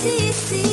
see, see.